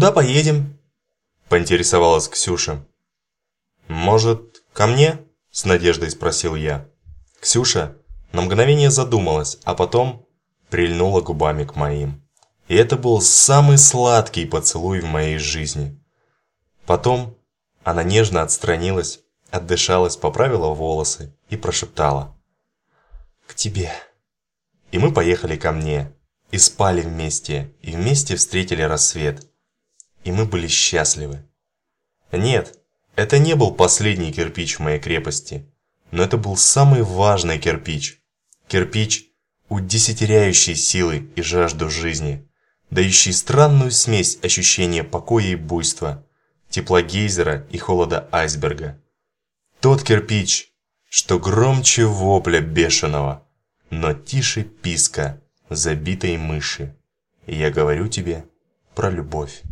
куда поедем?» – поинтересовалась Ксюша. «Может, ко мне?» – с надеждой спросил я. Ксюша на мгновение задумалась, а потом прильнула губами к моим. И это был самый сладкий поцелуй в моей жизни. Потом она нежно отстранилась, отдышалась, поправила волосы и прошептала. «К тебе». И мы поехали ко мне, и спали вместе, и вместе встретили рассвет. И мы были счастливы. Нет, это не был последний кирпич в моей крепости, но это был самый важный кирпич. Кирпич, удесятеряющий силы и жажду жизни, дающий странную смесь ощущения покоя и буйства, тепла гейзера и холода айсберга. Тот кирпич, что громче вопля бешеного, но тише писка забитой мыши. И я говорю тебе про любовь.